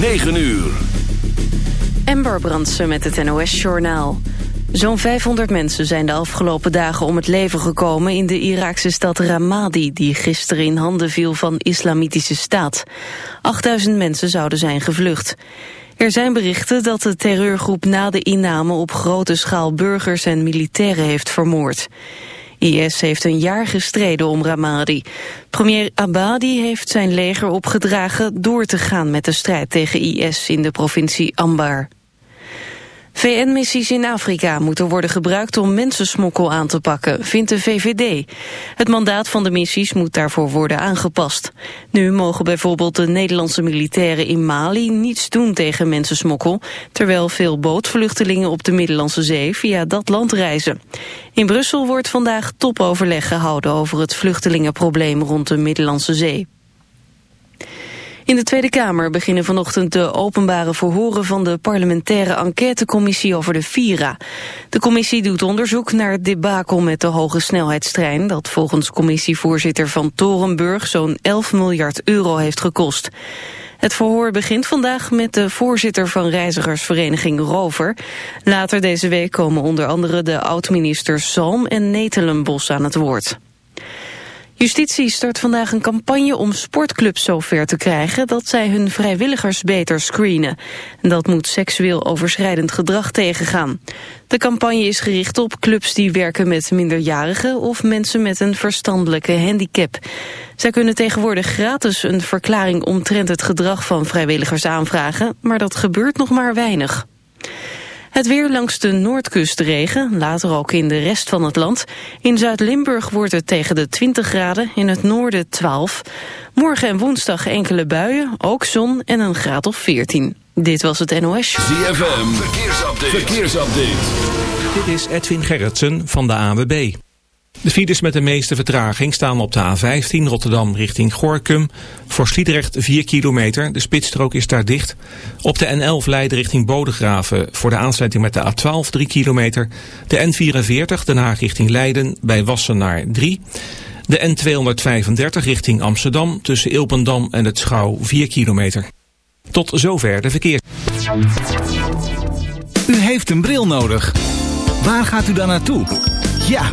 9 uur. Ember Brandsen met het NOS-journaal. Zo'n 500 mensen zijn de afgelopen dagen om het leven gekomen... in de Iraakse stad Ramadi, die gisteren in handen viel van Islamitische Staat. 8000 mensen zouden zijn gevlucht. Er zijn berichten dat de terreurgroep na de inname op grote schaal burgers en militairen heeft vermoord. IS heeft een jaar gestreden om Ramadi. Premier Abadi heeft zijn leger opgedragen door te gaan met de strijd tegen IS in de provincie Ambar. VN-missies in Afrika moeten worden gebruikt om mensensmokkel aan te pakken, vindt de VVD. Het mandaat van de missies moet daarvoor worden aangepast. Nu mogen bijvoorbeeld de Nederlandse militairen in Mali niets doen tegen mensensmokkel, terwijl veel bootvluchtelingen op de Middellandse Zee via dat land reizen. In Brussel wordt vandaag topoverleg gehouden over het vluchtelingenprobleem rond de Middellandse Zee. In de Tweede Kamer beginnen vanochtend de openbare verhoren van de parlementaire enquêtecommissie over de Vira. De commissie doet onderzoek naar het debakel met de hoge snelheidstrein dat volgens commissievoorzitter van Torenburg zo'n 11 miljard euro heeft gekost. Het verhoor begint vandaag met de voorzitter van reizigersvereniging Rover. Later deze week komen onder andere de oud-ministers Zalm en Netelenbos aan het woord. Justitie start vandaag een campagne om sportclubs zover te krijgen dat zij hun vrijwilligers beter screenen. En dat moet seksueel overschrijdend gedrag tegengaan. De campagne is gericht op clubs die werken met minderjarigen of mensen met een verstandelijke handicap. Zij kunnen tegenwoordig gratis een verklaring omtrent het gedrag van vrijwilligers aanvragen, maar dat gebeurt nog maar weinig. Het weer langs de noordkust regen, later ook in de rest van het land. In Zuid-Limburg wordt het tegen de 20 graden, in het noorden 12. Morgen en woensdag enkele buien, ook zon en een graad of 14. Dit was het NOS. ZFM, verkeersupdate. verkeersupdate. Dit is Edwin Gerritsen van de AWB. De files met de meeste vertraging staan op de A15 Rotterdam richting Gorkum. Voor Sliedrecht 4 kilometer, de spitsstrook is daar dicht. Op de N11 Leiden richting Bodegraven voor de aansluiting met de A12 3 kilometer. De N44 Den Haag richting Leiden bij Wassenaar 3. De N235 richting Amsterdam tussen Ilpendam en het Schouw 4 kilometer. Tot zover de verkeer. U heeft een bril nodig. Waar gaat u dan naartoe? Ja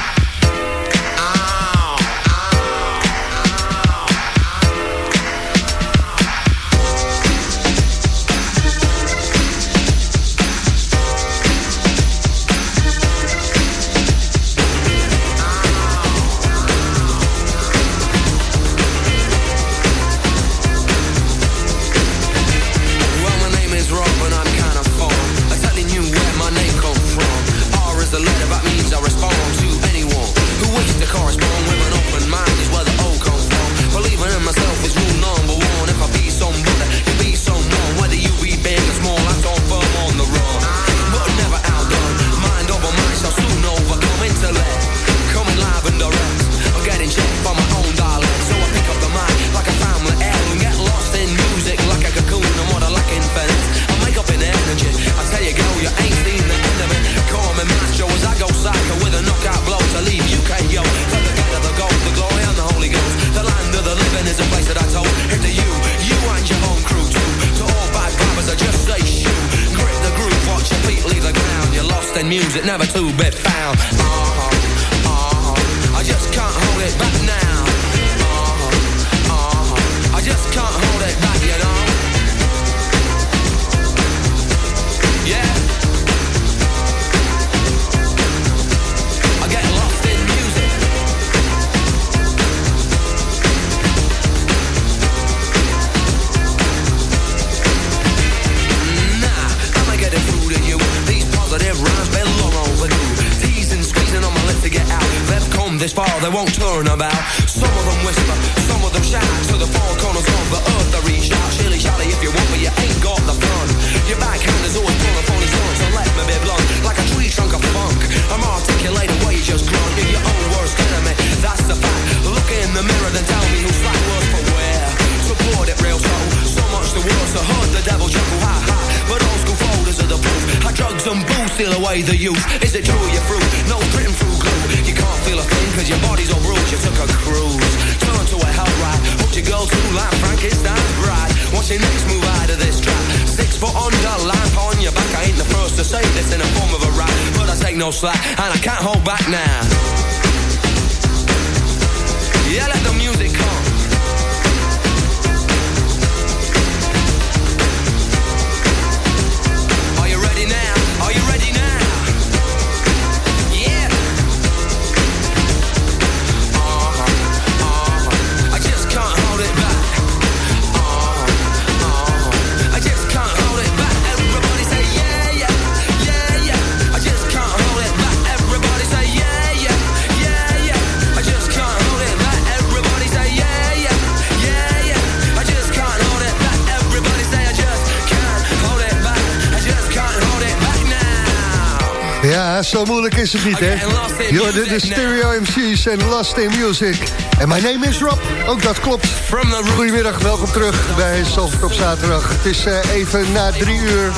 torn about. Home. Ja, zo moeilijk is het niet, hè? Jorden, de Stereo MC's en Last in Music. En mijn name is Rob, ook dat klopt. Goedemiddag, welkom terug bij Zalvert op zaterdag. Het is eh, even na drie uur,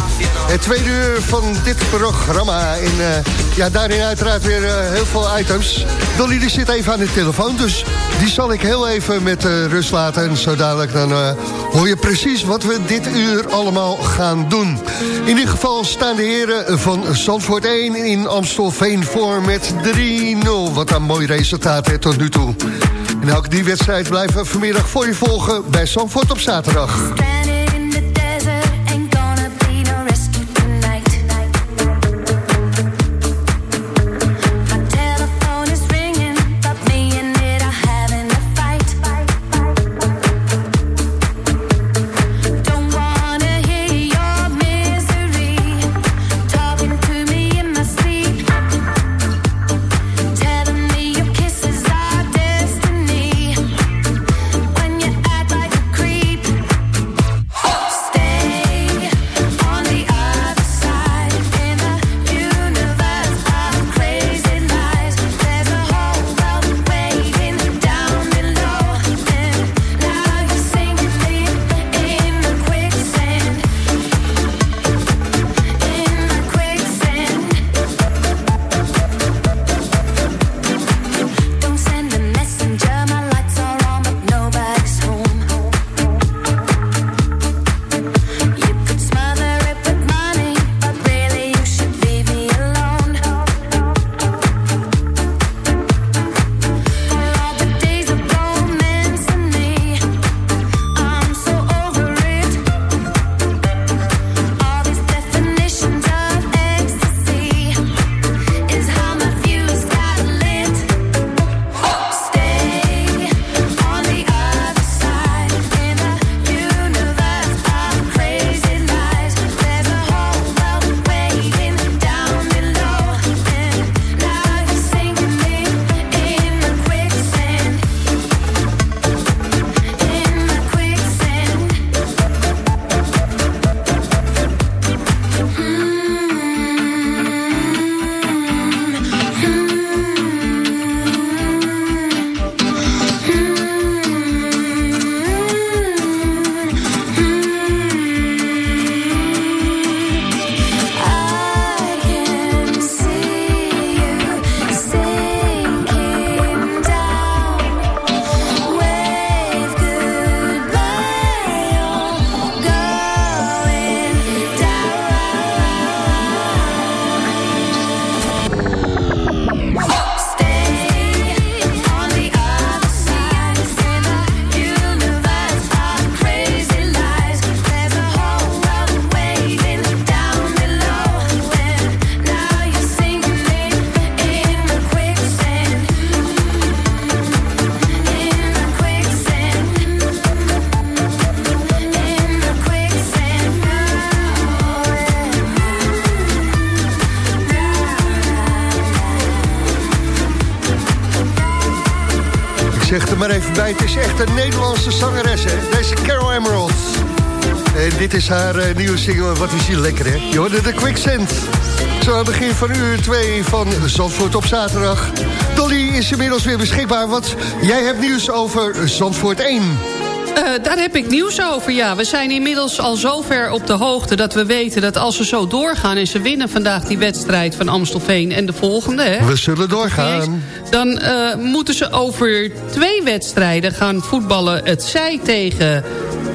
het tweede uur van dit programma. En eh, ja, daarin uiteraard weer eh, heel veel items. Dolly die zit even aan de telefoon, dus die zal ik heel even met rust laten. En zo dadelijk dan hoor je precies wat we dit uur allemaal gaan doen. In ieder geval staan de heren van Zandvoort 1 in in Amstelveen voor met 3-0. Wat een mooi resultaat hè, tot nu toe. En ook die wedstrijd blijven vanmiddag voor je volgen bij Zandvoort op zaterdag. Een Nederlandse zangeres? Deze Carol Emerald. En dit is haar uh, nieuwe single, wat is hier lekker, hè? Je hoorde de Quicksand. Zo aan het begin van uur 2 van Zandvoort op zaterdag. Dolly is inmiddels weer beschikbaar, want jij hebt nieuws over Zandvoort 1. Uh, daar heb ik nieuws over, ja. We zijn inmiddels al zover op de hoogte dat we weten dat als ze zo doorgaan... en ze winnen vandaag die wedstrijd van Amstelveen en de volgende... Hè, we zullen doorgaan. Dan uh, moeten ze over twee wedstrijden gaan voetballen. Het zij tegen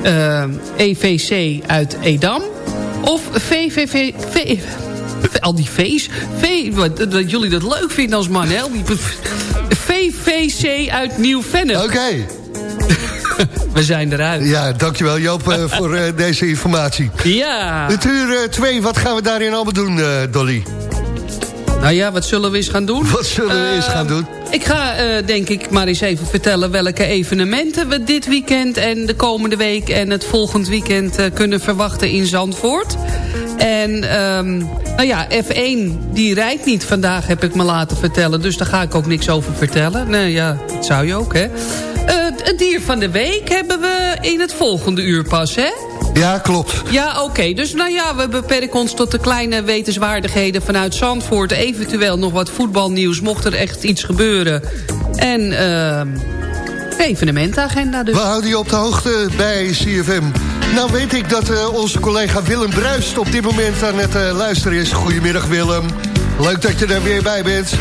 uh, EVC uit Edam... of VVV... V, al die V's. V, wat, dat jullie dat leuk vinden als man, hè? VVC uit Nieuw-Vennep. Oké. Okay. We zijn eruit. Ja, dankjewel Joop uh, voor uh, deze informatie. Ja. Het uur 2, wat gaan we daarin allemaal doen, Dolly? Nou ja, wat zullen we eens gaan doen? Wat zullen we eens gaan doen? Ik ga denk ik maar eens even vertellen welke evenementen we dit weekend en de komende week en het volgend weekend kunnen verwachten in Zandvoort. En um, nou ja, F1 die rijdt niet vandaag heb ik me laten vertellen. Dus daar ga ik ook niks over vertellen. Nee, ja, dat zou je ook, hè. Uh, het dier van de week hebben we in het volgende uur pas, hè? Ja, klopt. Ja, oké. Okay. Dus nou ja, we beperken ons tot de kleine wetenswaardigheden vanuit Zandvoort. Eventueel nog wat voetbalnieuws, mocht er echt iets gebeuren. En uh, evenementagenda dus. We houden je op de hoogte bij CFM. Nou weet ik dat uh, onze collega Willem Bruist op dit moment aan het uh, luisteren is. Goedemiddag Willem. Leuk dat je er weer bij bent.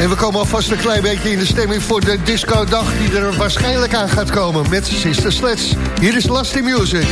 En we komen alvast een klein beetje in de stemming voor de disco-dag... die er waarschijnlijk aan gaat komen met Sister Sleds. Hier is Lasty Music.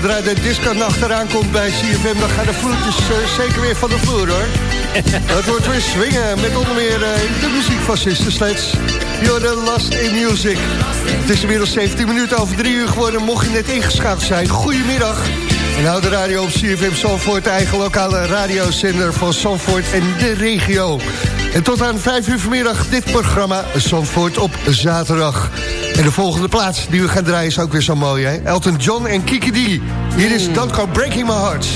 Zodra de disco eraan komt bij CFM... dan gaan de vloertjes eh, zeker weer van de vloer, hoor. Het wordt weer swingen met onder meer eh, de muziek van Sister Sledge. You're the Last in Music. Het is inmiddels 17 minuten over 3 uur geworden. Mocht je net ingeschakeld zijn, goedemiddag. En hou de radio op CFM Zandvoort, de eigen lokale radiozender van Zandvoort en de regio. En tot aan 5 uur vanmiddag dit programma Zandvoort op zaterdag. En de volgende plaats die we gaan draaien is ook weer zo mooi, hè? Elton John en Kiki D. Hier is Don't Go Breaking My Heart.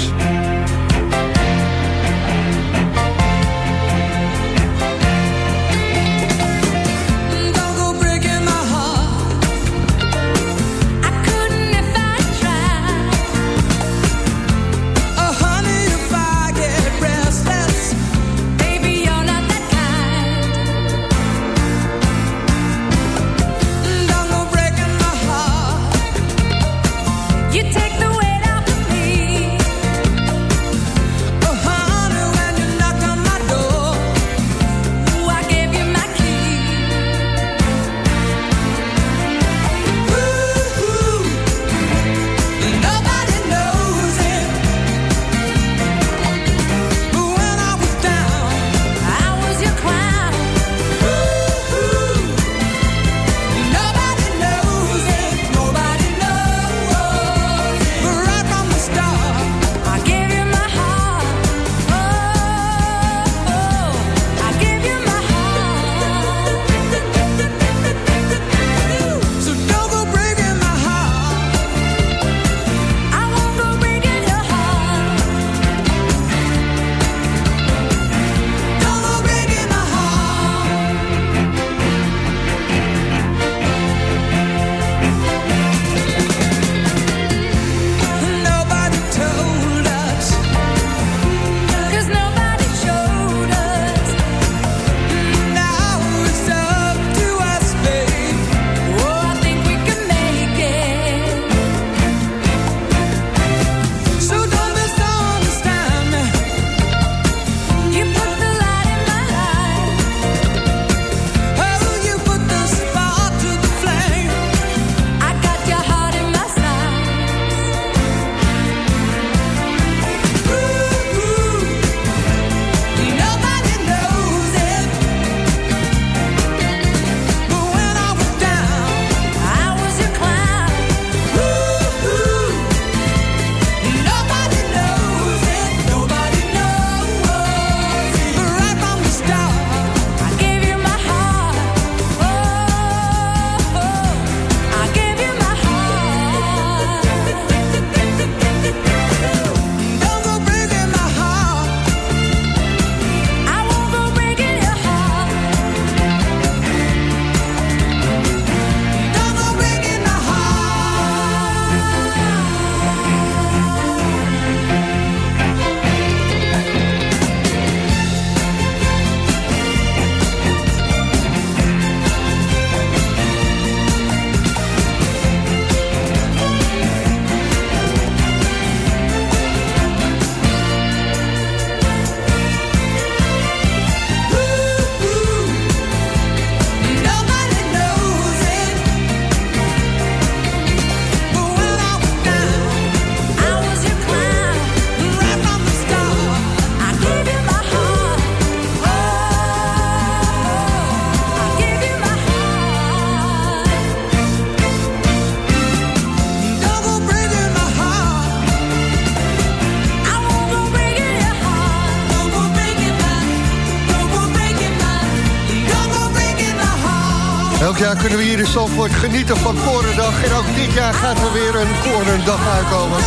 Kunnen we hier in Zandvoort genieten van Korendag. En ook dit jaar gaat er weer een Korendag aankomen.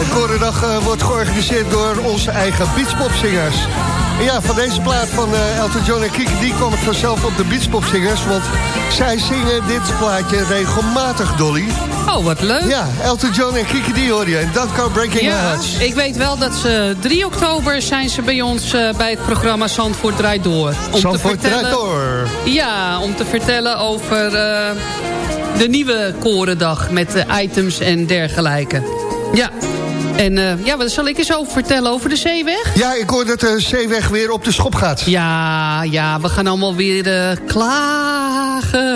En Korendag eh, wordt georganiseerd door onze eigen beachpopzingers. Ja, van deze plaat van eh, Elton John en Kiki, die kwam ik vanzelf op de beachpopzingers. Want zij zingen dit plaatje regelmatig, Dolly. Oh, wat leuk. Ja, Elton John en Kiki, die hoor je. En dat kan Breaking My Ja, Heart. ik weet wel dat ze 3 oktober zijn ze bij ons eh, bij het programma Zandvoort Draait Door. Om Zandvoort te vertellen, draait door. Ja, om te vertellen over eh, de nieuwe Korendag met de items en dergelijke. Ja, En uh, ja, wat zal ik eens over vertellen over de zeeweg? Ja, ik hoor dat de zeeweg weer op de schop gaat. Ja, ja, we gaan allemaal weer uh,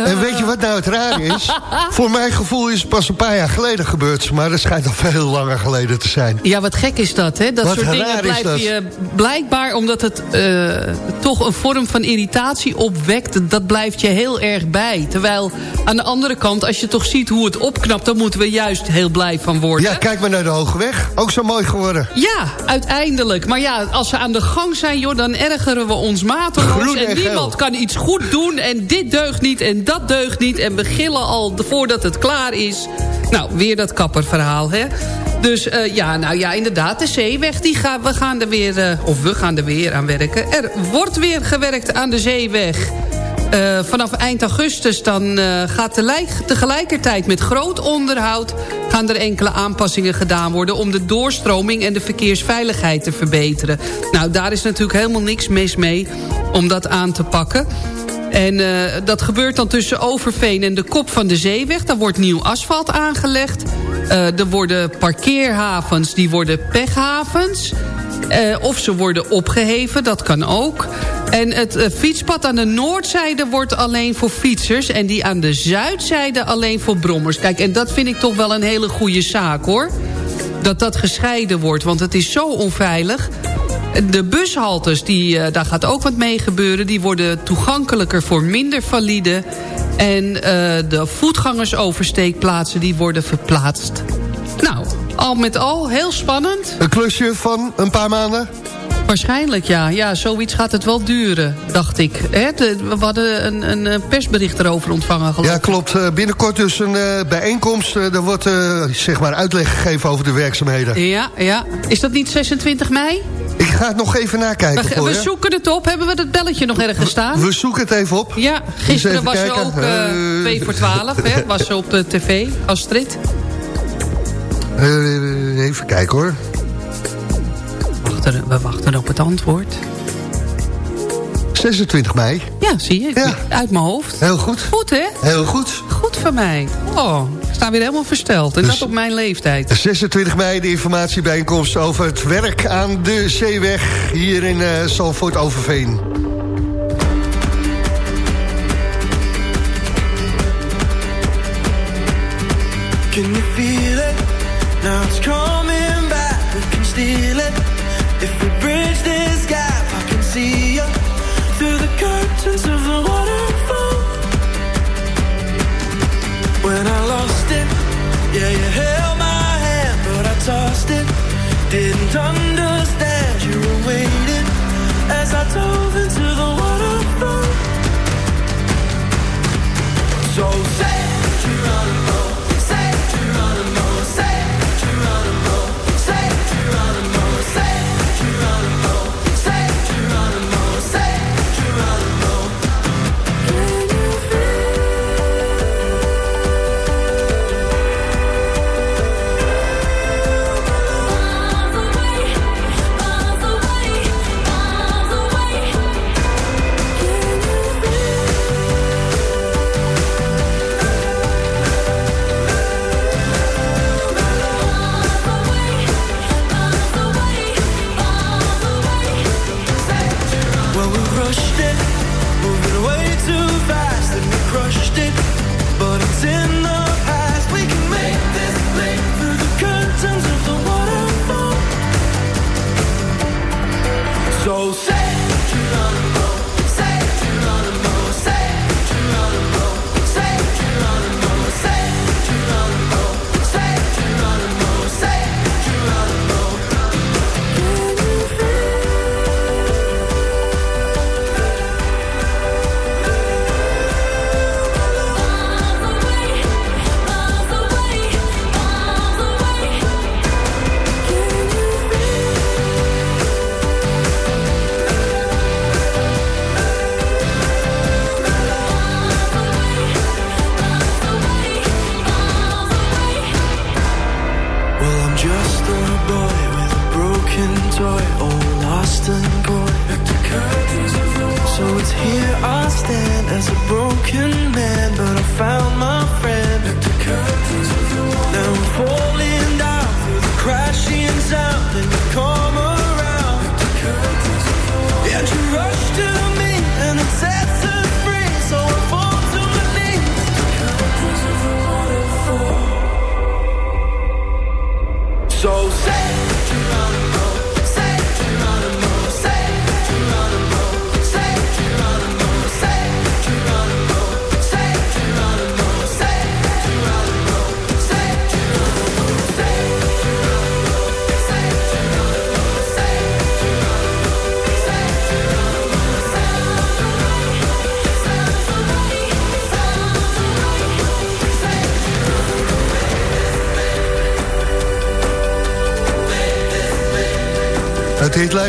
En weet je wat nou het raar is? Voor mijn gevoel is het pas een paar jaar geleden gebeurd. Maar dat schijnt al veel langer geleden te zijn. Ja, wat gek is dat, hè? Dat wat soort dingen blijf je blijkbaar... omdat het uh, toch een vorm van irritatie opwekt... dat blijft je heel erg bij. Terwijl aan de andere kant, als je toch ziet hoe het opknapt... dan moeten we juist heel blij van worden. Ja, kijk maar naar de Hoge Weg. Ook zo mooi geworden. Ja, uiteindelijk. Maar ja, als ze aan de gang zijn, joh, dan ergeren we ons mateloos. En, en niemand kan iets goed doen. En dit deugt niet en dat deugt niet. En we gillen al voordat het klaar is. Nou, weer dat kapperverhaal, hè. Dus uh, ja, nou ja, inderdaad, de zeeweg, die gaan, we gaan er weer, uh, of we gaan er weer aan werken. Er wordt weer gewerkt aan de zeeweg. Uh, vanaf eind augustus dan gaat tegelijk, tegelijkertijd met groot onderhoud... gaan er enkele aanpassingen gedaan worden... om de doorstroming en de verkeersveiligheid te verbeteren. Nou, daar is natuurlijk helemaal niks mis mee om dat aan te pakken. En uh, dat gebeurt dan tussen Overveen en de kop van de zeeweg. Daar wordt nieuw asfalt aangelegd. Uh, er worden parkeerhavens, die worden pechhavens. Uh, of ze worden opgeheven, dat kan ook. En het fietspad aan de noordzijde wordt alleen voor fietsers... en die aan de zuidzijde alleen voor brommers. Kijk, en dat vind ik toch wel een hele goede zaak, hoor. Dat dat gescheiden wordt, want het is zo onveilig. De bushaltes, die, uh, daar gaat ook wat mee gebeuren... die worden toegankelijker voor minder valide... en uh, de voetgangersoversteekplaatsen die worden verplaatst. Nou, al met al heel spannend. Een klusje van een paar maanden? Waarschijnlijk, ja. Ja, zoiets gaat het wel duren, dacht ik. He, de, we hadden een, een, persbericht erover ontvangen, geloof Ja, klopt. Uh, binnenkort dus een uh, bijeenkomst. Uh, er wordt zeg maar uitleg gegeven over de werkzaamheden. Ja, ja. Is dat niet 26 mei? Ik ga het nog even nakijken we, voor We zoeken het op. Hebben we dat belletje nog ergens staan? We, we zoeken het even op. Ja, gisteren was kijken. ze ook 2 voor 12. hè, was ze op de tv, Astrid. Uh, even kijken hoor. Wachten, we wachten op het antwoord. 26 mei. Ja, zie je. Ja. Uit mijn hoofd. Heel goed. Goed, hè? Heel goed. Goed van mij. Oh, ik sta weer helemaal versteld. En dus dat op mijn leeftijd. 26 mei de informatiebijeenkomst over het werk aan de zeeweg... hier in uh, Zalvoort Overveen. Can you feel it? Now it's coming back, we can steal it stand as a broken man,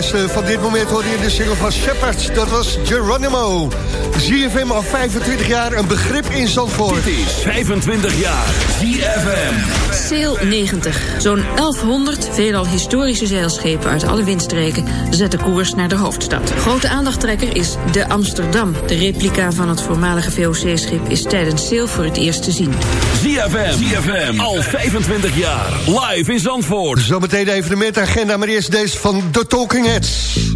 van dit moment hoorde je de single van Shepard. Dat was Geronimo. ZFM al 25 jaar, een begrip in Zandvoort. Dit is 25 jaar ZFM. Sail 90. Zo'n 1100 veelal historische zeilschepen uit alle windstreken zetten koers naar de hoofdstad. Grote aandachttrekker is de Amsterdam. De replica van het voormalige VOC-schip is tijdens Sail voor het eerst te zien. ZFM, ZFM, al 25 jaar, live in Zandvoort. Zometeen de evenementagenda, maar eerste deze van The Talking Heads.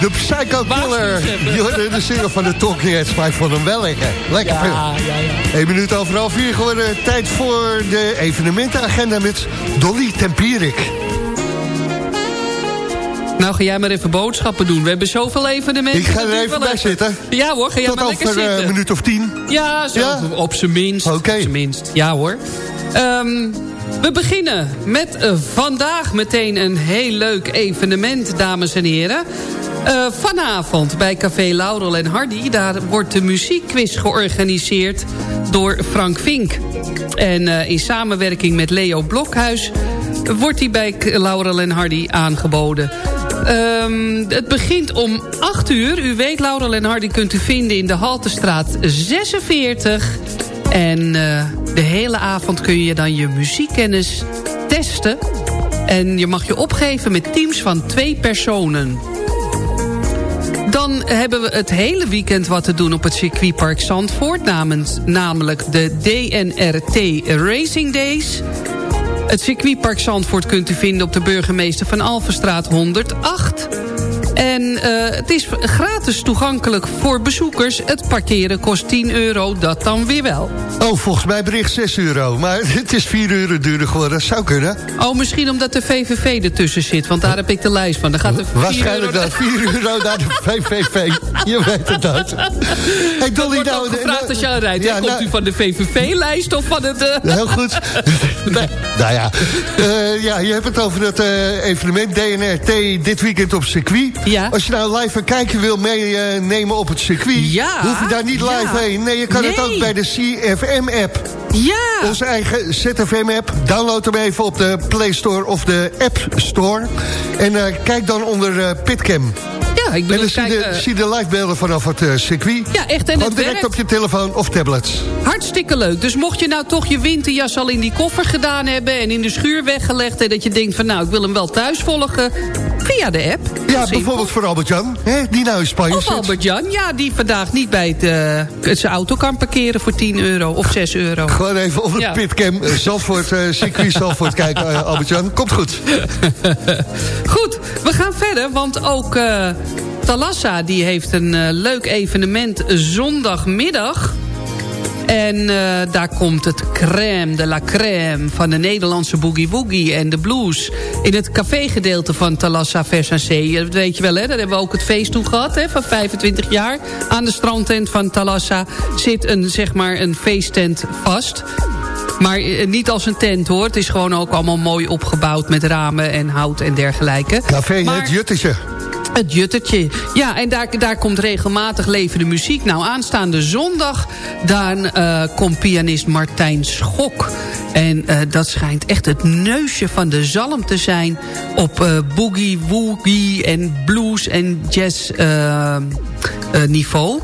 De Psycho Killer. De, de single van de Talking Heads, maar ik vond hem wel lekker. Lekker Ja, veel. ja, ja. 1 minuut over half vier geworden. Tijd voor de evenementenagenda met Dolly Tempierik. Nou, ga jij maar even boodschappen doen. We hebben zoveel evenementen. Ik ga er even bij zitten. Ja hoor, ga jij Tot maar lekker over eh, zitten. een minuut of tien. Ja, zo, Ja? op zijn minst. Op zijn minst. Ja hoor. Ehm, we beginnen met eh, vandaag meteen een heel leuk evenement, dames en heren. Eh, vanavond bij Café Laurel en Hardy... daar wordt de muziekquiz georganiseerd door Frank Vink. En eh, in samenwerking met Leo Blokhuis... wordt die bij Laurel en Hardy aangeboden. Ehm, het begint om 8 uur. U weet, Laurel en Hardy kunt u vinden in de Haltestraat 46... En eh, de hele avond kun je dan je muziekkennis testen. En je mag je opgeven met teams van twee personen. Dan hebben we het hele weekend wat te doen op het circuitpark Zandvoort. Namens, namelijk de DNRT Racing Days. Het circuitpark Zandvoort kunt u vinden op de burgemeester van Alvenstraat 108. En eh, het is gratis toegankelijk voor bezoekers. Het parkeren kost 10 euro, dat dan weer wel. Oh, volgens mij bericht 6 euro. Maar het is 4 euro duurder geworden. Zou kunnen. Oh, misschien omdat de VVV ertussen zit, want daar heb ik de lijst van. Dan gaat de 4 Waarschijnlijk dat 4 euro naar de VVV. Je weet het nooit. Hey, Dolly, wordt nou, gevraagd als je aanrijdt. Ja? Komt nou- u van de VVV-lijst of van het... eh, Heel goed. nou ja, Eh, ja, je hebt het over dat evenement DNRT dit weekend op circuit. Ja. Als je nou live een kijkje wil meenemen op het circuit... Ja. hoef je daar niet live Ja. heen. Nee, je kan het ook bij de CFM-app. Ja. Onze eigen ZFM-app. Download hem even op de Play Store of de App Store. En eh, kijk dan onder eh, Pitcam. Ja, ik En bedoel, dan zie, eh, zie je de livebeelden vanaf het circuit. Ja, echt, en het direct werkt. op je telefoon of tablets. Hartstikke leuk. Dus mocht je nou toch je winterjas al in die koffer gedaan hebben... en in de schuur weggelegd... en dat je denkt van nou, ik wil hem wel thuis volgen... via de app. Ja, bijvoorbeeld voor Albert-Jan, die nou in Spanje Of. Albert-Jan, ja, die vandaag niet bij het, eh, zijn auto kan parkeren voor 10 euro of 6 euro. Gewoon even op het Ja. pitcam eh, Zandvoort, eh, circuit Zandvoort kijken, eh, Albert-Jan. Komt goed. Goed, we gaan verder, want ook Talassa die heeft een leuk evenement zondagmiddag. En eh, daar komt het crème de la crème van de Nederlandse boogie woogie en de blues. In het cafégedeelte van Talassa Versace. Dat weet je wel, hè? daar hebben we ook het feest toen gehad, hè? van 25 jaar. Aan de strandtent van Talassa zit een, zeg maar, een feesttent vast. Maar eh, niet als een tent hoor. Het is gewoon ook allemaal mooi opgebouwd met ramen en hout en dergelijke. Café Maar- Het Juttertje. Het Juttertje. Ja, en daar, daar komt regelmatig levende muziek. Nou, aanstaande zondag, dan eh, komt pianist Martijn Schok. En eh, dat schijnt echt het neusje van de zalm te zijn... op eh, boogie, woogie en blues en jazz niveau.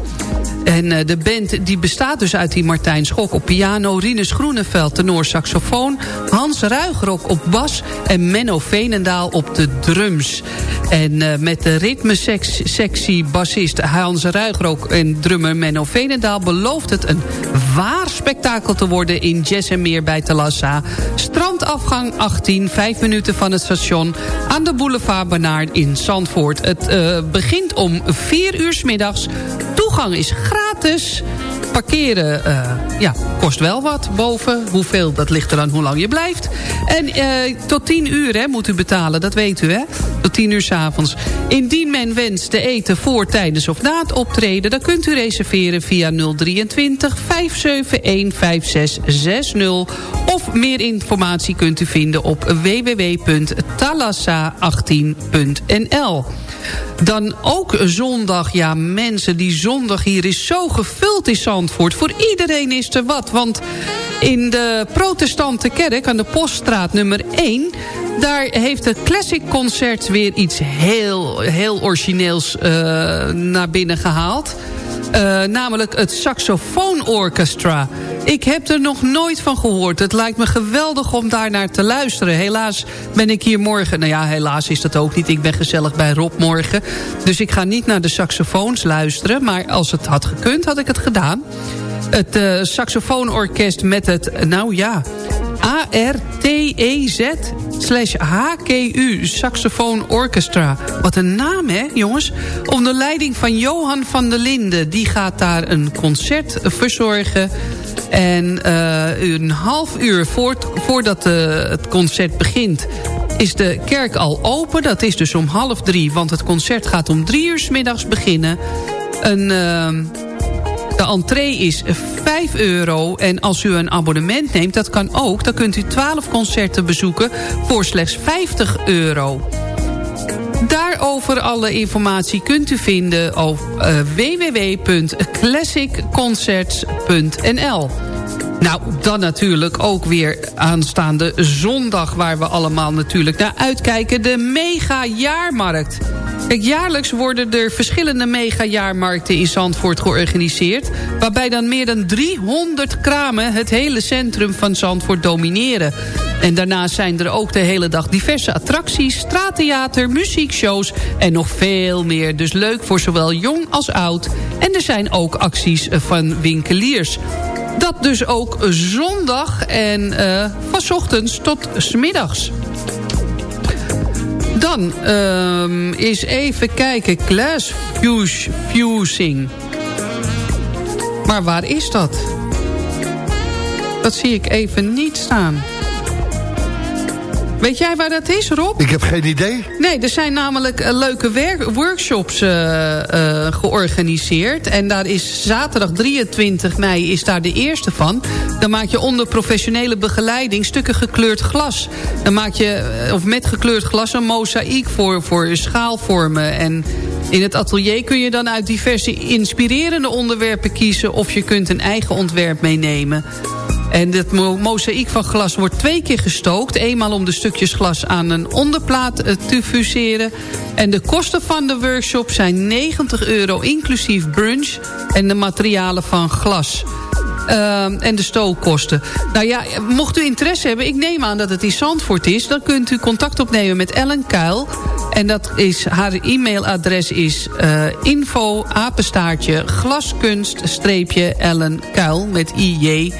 En eh, de band die bestaat dus uit die Martijn Schok op piano... Rinus Groeneveld, tenor saxofoon... Hans Ruigrok op bas en Menno Veenendaal op de drums. En eh, met de ritmesectie bassist Hans Ruigrok en drummer Menno Veenendaal... belooft het een waar spektakel te worden in Jazz en Meer bij Talassa. Strandafgang 18, 5 minuten van het station... aan de boulevard Bernard in Zandvoort. Het eh, begint om 4 uur 's middags. Toegang is gratis. Parkeren eh, ja, kost wel wat boven. Hoeveel, dat ligt er aan hoe lang je blijft. En eh, tot 10 uur hè, moet u betalen, dat weet u hè. Tot 10 uur s'avonds. Indien men wenst te eten voor, tijdens of na het optreden... dan kunt u reserveren via 023 571 5660. Of meer informatie kunt u vinden op www.talassa18.nl. Dan ook zondag, ja mensen, die zondag hier is zo gevuld in Zandvoort. Voor iedereen is er wat, want in de protestante kerk aan de Poststraat nummer 1... daar heeft het Classic Concert weer iets heel, heel origineels eh, naar binnen gehaald. Eh, namelijk het Saxofoonorchestra. Ik heb er nog nooit van gehoord. Het lijkt me geweldig om daar naar te luisteren. Helaas ben ik hier morgen... Nou ja, helaas is dat ook niet. Ik ben gezellig bij Rob morgen. Dus ik ga niet naar de saxofoons luisteren. Maar als het had gekund, had ik het gedaan. Het eh saxofoonorkest met het... Nou ja... A-R-T-E-Z slash HKU Saxofoon Orchestra. Wat een naam, hè, jongens? Onder leiding van Johan van der Linden. Die gaat daar een concert verzorgen. En uh, een half uur voordat uh, het concert begint is de kerk al open. Dat is dus om half drie, want het concert gaat om drie uur s middags beginnen. Een, uh, de entree is 5 euro. En als u een abonnement neemt, dat kan ook. Dan kunt u 12 concerten bezoeken voor slechts 50 euro. Daarover alle informatie kunt u vinden op uh, www.classicconcerts.nl. Nou, dan natuurlijk ook weer aanstaande zondag... waar we allemaal natuurlijk naar uitkijken. De mega-jaarmarkt. Jaarlijks worden er verschillende mega-jaarmarkten in Zandvoort georganiseerd... waarbij dan meer dan 300 kramen het hele centrum van Zandvoort domineren. En daarnaast zijn er ook de hele dag diverse attracties... straattheater, muziekshows en nog veel meer. Dus leuk voor zowel jong als oud. En er zijn ook acties van winkeliers. Dat dus ook zondag en uh, van ochtends tot smiddags. Dan um, is even kijken. Glass fusing. Maar waar is dat? Dat zie ik even niet staan. Weet jij waar dat is, Rob? Ik heb geen idee. Nee, er zijn namelijk uh, leuke workshops uh, uh, georganiseerd. En daar is zaterdag 23 mei is daar de eerste van. Dan maak je onder professionele begeleiding stukken gekleurd glas. Dan maak je, of met gekleurd glas, een mozaïek voor, voor schaalvormen. En in het atelier kun je dan uit diverse inspirerende onderwerpen kiezen... of je kunt een eigen ontwerp meenemen. En het mo mozaïek van glas wordt twee keer gestookt. Eenmaal om de stukjes glas aan een onderplaat eh, te fuseren. En de kosten van de workshop zijn 90 euro inclusief brunch en de materialen van glas. Uh, en de stookkosten. Nou ja, mocht u interesse hebben, ik neem aan dat het in Zandvoort is... dan kunt u contact opnemen met Ellen Kuil. En dat is, haar e-mailadres is uh, info apenstaartje glaskunst streepje Ellen Kuil met ij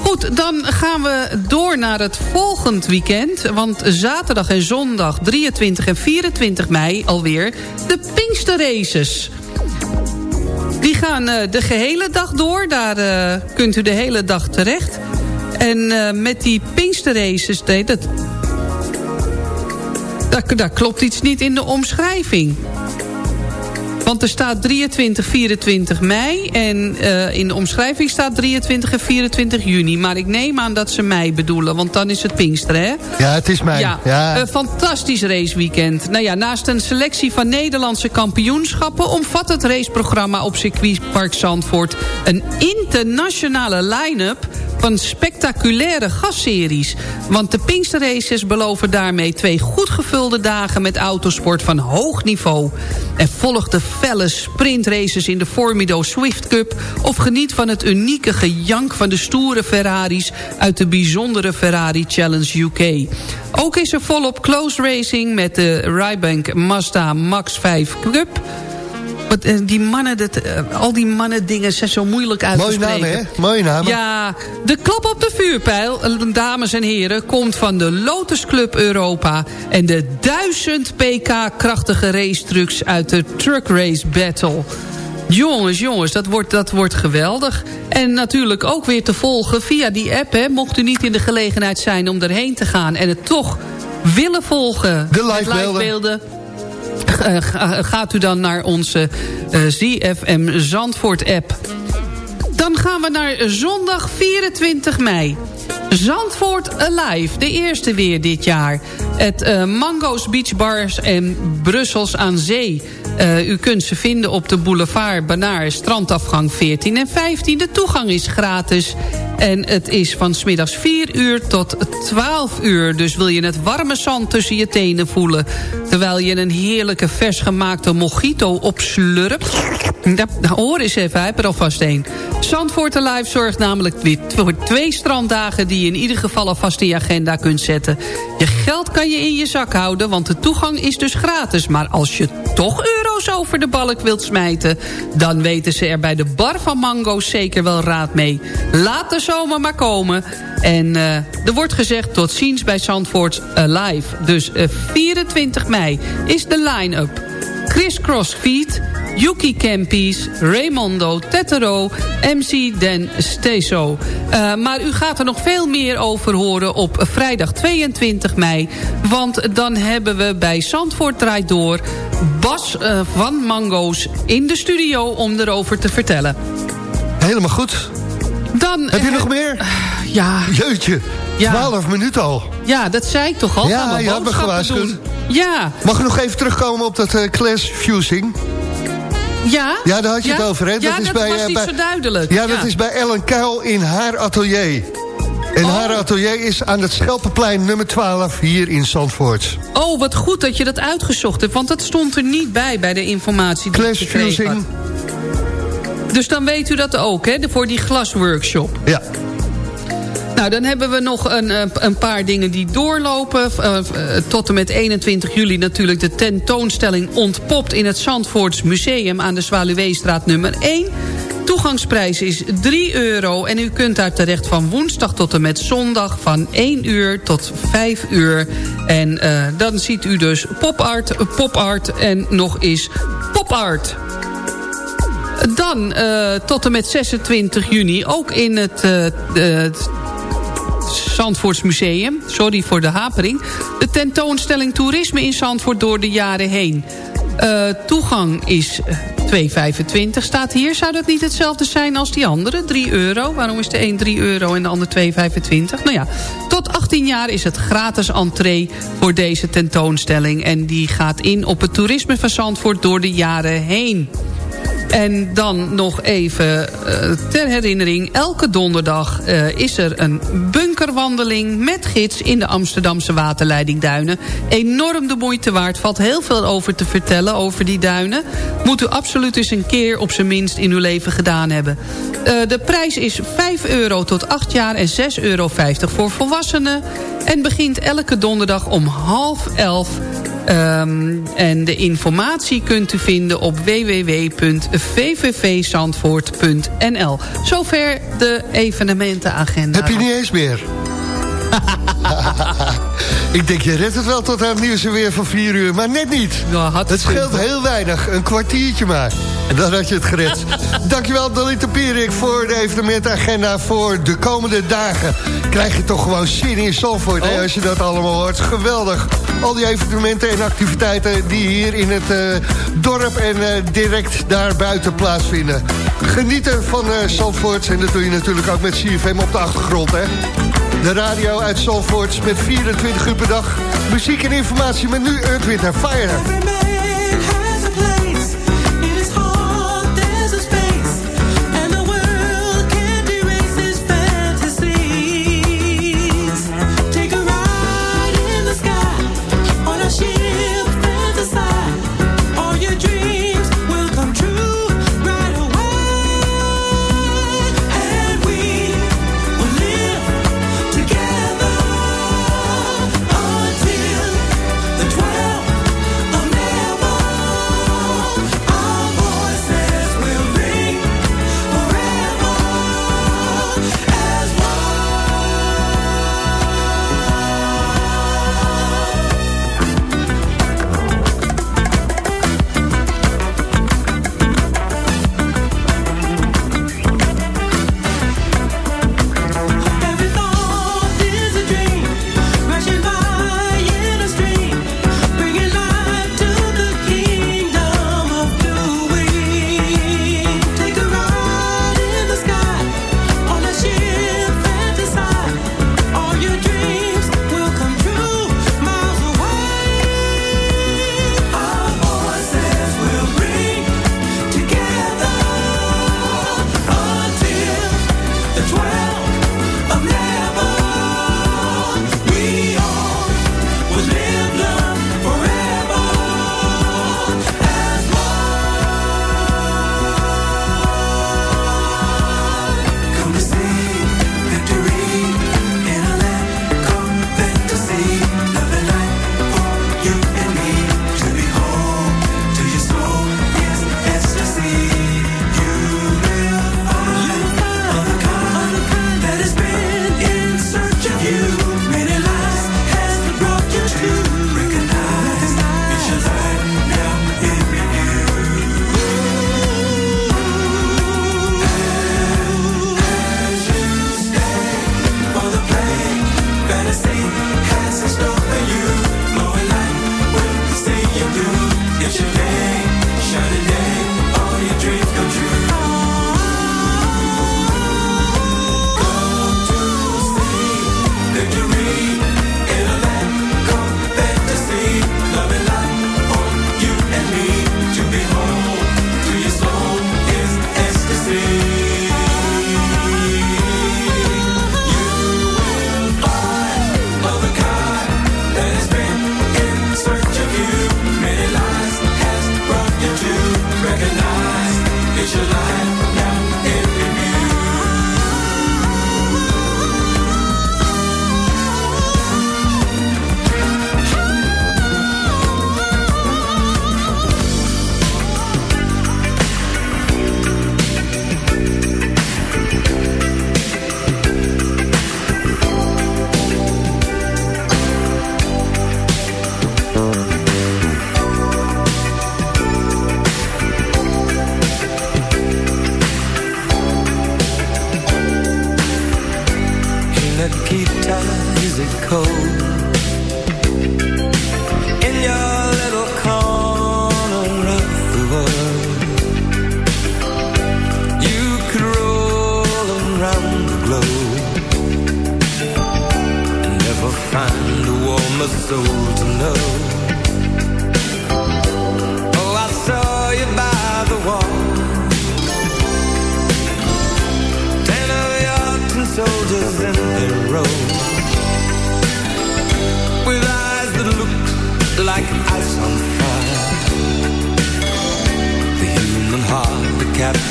Goed, dan gaan we door naar het volgend weekend. Want zaterdag en zondag 23 en 24 mei alweer de Pinksterraces. Die gaan uh, de gehele dag door. Daar uh, kunt u de hele dag terecht. En uh, met die Pinksterraces... Nee, dat, daar, daar klopt iets niet in de omschrijving. Want er staat 23, 24 mei. En uh, in de omschrijving staat 23 en 24 juni. Maar ik neem aan dat ze mei bedoelen. Want dan is het Pinkster, hè? Ja, het is mei. Ja, ja. Een fantastisch raceweekend. Nou ja, naast een selectie van Nederlandse kampioenschappen... omvat het raceprogramma op circuitpark Zandvoort... een internationale line-up van spectaculaire gastseries. Want de Pinksterraces beloven daarmee twee goed gevulde dagen... met autosport van hoog niveau. En volg de felle sprintraces in de Formido Swift Cup... of geniet van het unieke gejank van de stoere Ferraris... uit de bijzondere Ferrari Challenge UK. Ook is er volop close racing met de Rybank Mazda Max 5 Cup... Wat, uh, die mannen, dat, uh, al die mannen dingen zijn zo moeilijk uit Mooie te spreken. namen, hè? Mooie namen. Ja, de klap op de vuurpijl, uh, dames en heren... komt van de Lotus Club Europa... en de 1000 pk krachtige racetrucks uit de Truck Race Battle... Jongens, jongens, dat wordt, dat wordt geweldig. En natuurlijk ook weer te volgen via die app. Hè. Mocht u niet in de gelegenheid zijn om erheen te gaan... en het toch willen volgen. De livebeelden. live gaat u dan naar onze uh, ZFM Zandvoort app. Dan gaan we naar zondag 24 mei. Zandvoort Alive, de eerste weer dit jaar. Het uh, Mango's Beach Bars en Brussels aan Zee. Uh, u kunt ze vinden op de boulevard Banaar, strandafgang 14 en 15. De toegang is gratis. En het is van smiddags 4 uur tot 12 uur. Dus wil je het warme zand tussen je tenen voelen... terwijl je een heerlijke vers gemaakte mojito opslurpt... Ja, hoor eens even, hij heeft er alvast een. Zandvoort Alive zorgt namelijk weer voor twee stranddagen... die je in ieder geval alvast in je agenda kunt zetten. Je geld kan je in je zak houden, want de toegang is dus gratis. Maar als je toch euro's over de balk wilt smijten... dan weten ze er bij de bar van Mango zeker wel raad mee. Laat de zomer maar komen. En uh, er wordt gezegd tot ziens bij Zandvoort Alive. Dus uh, 24 mei is de line-up. Chris Crossfeet, Yuki Kempis, Raymondo Tetero, MC Den Steso. Uh, maar u gaat er nog veel meer over horen op vrijdag 22 mei. Want dan hebben we bij Zandvoort Draait Door... Bas uh, van Mango's in de studio om erover te vertellen. Helemaal goed. Dan, Heb je nog meer? Uh, ja. Jeutje, Ja. 12 minuten al. Ja, dat zei ik toch al. Ja, je had me gewaarschuwd. Ja, Mag ik nog even terugkomen op dat eh, class fusing? Ja. Ja, daar had je Ja? het over, hè? Ja, dat was eh, niet zo duidelijk. Ja, dat is bij Ellen Kuil in haar atelier. En Oh. haar atelier is aan het Schelpenplein nummer 12 hier in Zandvoort. Oh, wat goed dat je dat uitgezocht hebt. Want dat stond er niet bij, bij de informatie die ik had. Dus dan weet u dat ook, hè? Voor die glasworkshop. Ja. Nou, dan hebben we nog een, eh, een paar dingen die doorlopen. Uh, uh, tot en met 21 juli natuurlijk de tentoonstelling ontpopt... in het Zandvoorts Museum aan de Zwaluweestraat nummer 1. Toegangsprijs is 3 euro en u kunt daar terecht van woensdag tot en met zondag... van 1 uur tot 5 uur. En dan ziet u dus popart, popart en nog eens popart. Dan tot en met 26 juni ook in het, het Zandvoorts Museum. Sorry voor de hapering. De tentoonstelling Toerisme in Zandvoort door de jaren heen. Uh, toegang is 2,25 staat hier. Zou dat niet hetzelfde zijn als die andere? 3 euro. Waarom is de een 3 euro en de ander 2,25? Nou ja, tot 18 jaar is het gratis entree voor deze tentoonstelling. En die gaat in op het toerisme van Zandvoort door de jaren heen. En dan nog even uh, ter herinnering. Elke donderdag uh, is er een bunkerwandeling met gids... in de Amsterdamse waterleiding Duinen. Enorm de moeite waard. Valt heel veel over te vertellen over die duinen. Moet u absoluut eens een keer op zijn minst in uw leven gedaan hebben. Uh, de prijs is 5 euro tot 8 jaar en 6,50 euro voor volwassenen. En begint elke donderdag om half elf... Um, en de informatie kunt u vinden op www.vvvzandvoort.nl. Zover de evenementenagenda. Heb je niet eens meer? Ik denk, je redt het wel tot aan het nieuws weer van 4 uur, maar net niet. Ja, het scheelt heel weinig, een kwartiertje maar. En dan had je het gered. Dankjewel, Dalita Pierik, voor de evenementagenda voor de komende dagen. Krijg je toch gewoon zin in Zandvoort, oh. als je dat allemaal hoort. Geweldig. Al die evenementen en activiteiten die hier in het uh, dorp en uh, direct daarbuiten plaatsvinden. Genieten van uh, Zandvoort en dat doe je natuurlijk ook met CFM op de achtergrond, hè. De radio uit Zandvoort met 24 uur per dag. Muziek en informatie met nu Earth, Wind Fire.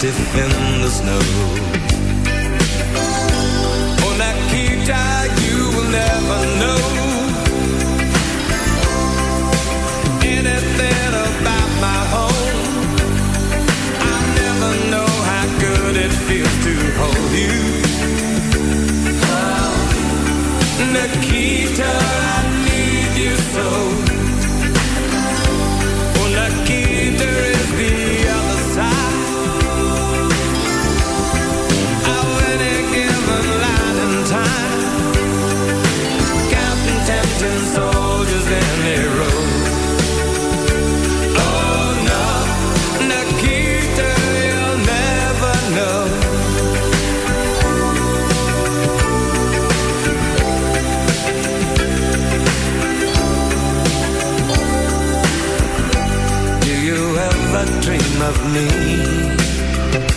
stiff in the snow. Oh, On that key tag, you will never know anything about my home. I never know how good it feels to hold you. Oh, Nikita.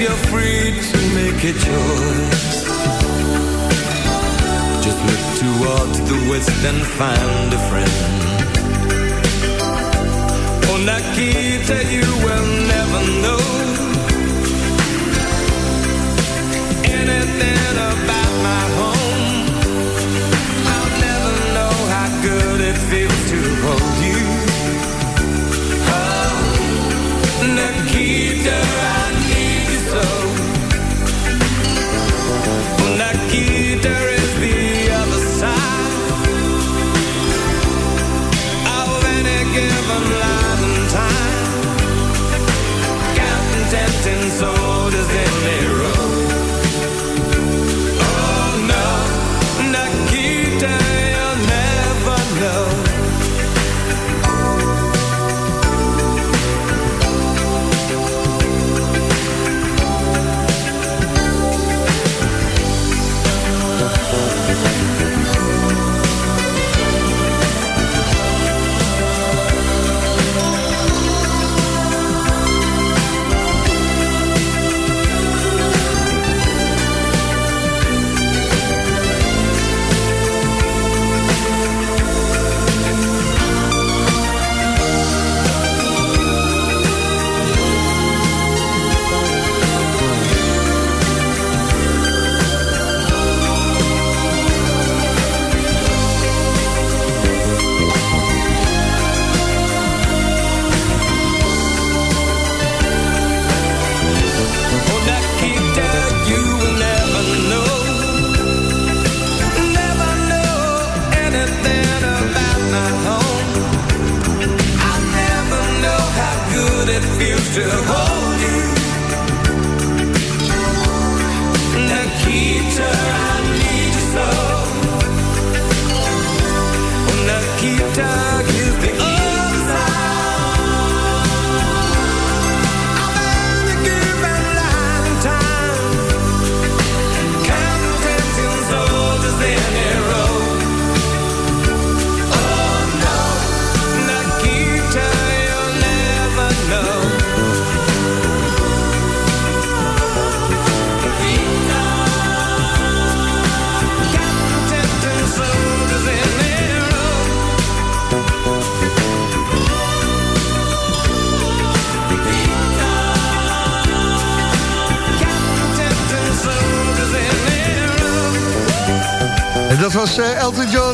you're free to make a choice Just look towards the west and find a friend. On that key that you will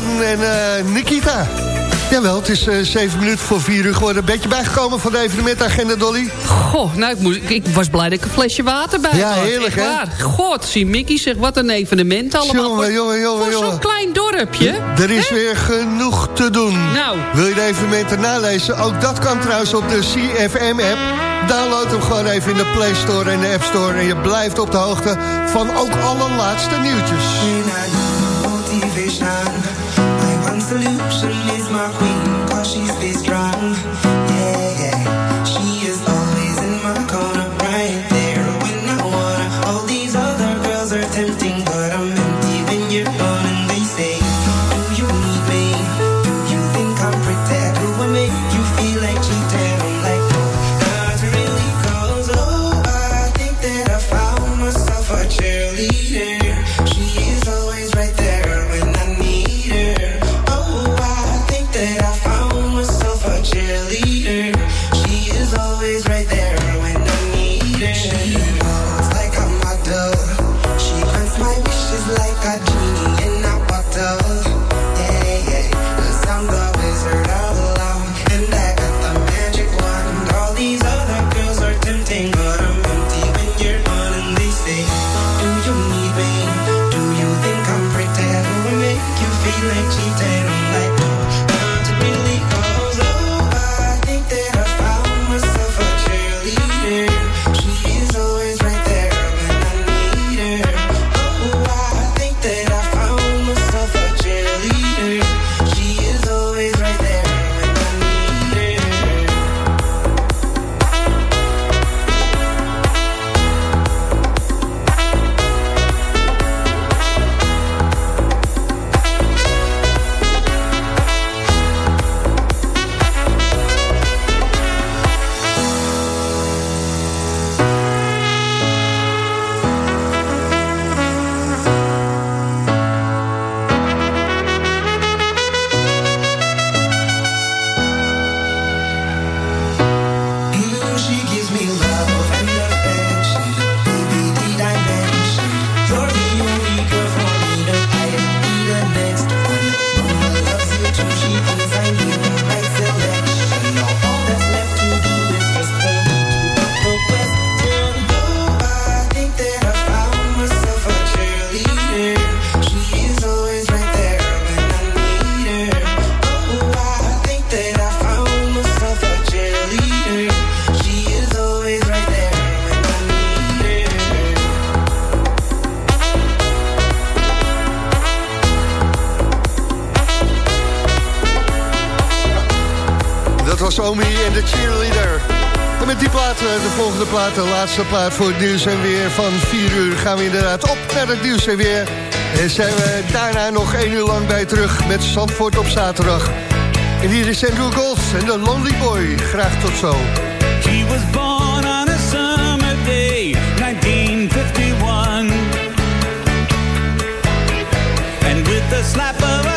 En uh, Nikita. Jawel, het is eh, uh, 7 minuten voor vier uur geworden. Ben je bijgekomen van de evenementagenda, Dolly? Goh, nou, ik, ik was blij dat ik een flesje water bij had. Ja, heerlijk, hè? God, zie Mickey zegt, wat een evenement allemaal. Jongen, jongen, jongen. Voor zo'n klein dorpje. Er is weer genoeg te doen. Nou. Wil je de evenementen nalezen? Ook dat kan trouwens op de CFM-app. Download hem gewoon even in de Play Store en de App Store. En je blijft op de hoogte van ook alle laatste nieuwtjes. solution is my queen. was Omi en de cheerleader. En met die plaat, eh, de volgende plaat, de laatste plaat voor het nieuws en weer van 4 uur... gaan we inderdaad op naar het nieuws en weer. En zijn we daarna nog 1 uur lang bij terug met Zandvoort op zaterdag. En hier is Andrew Gold en de Lonely Boy. Graag tot zo. He was born on a summer day, 1951. And with the slap of a